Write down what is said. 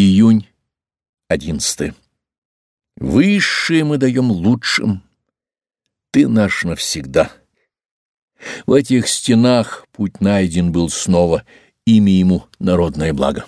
Июнь 11. Высшее мы даем лучшим. Ты наш навсегда. В этих стенах путь найден был снова, имя ему народное благо.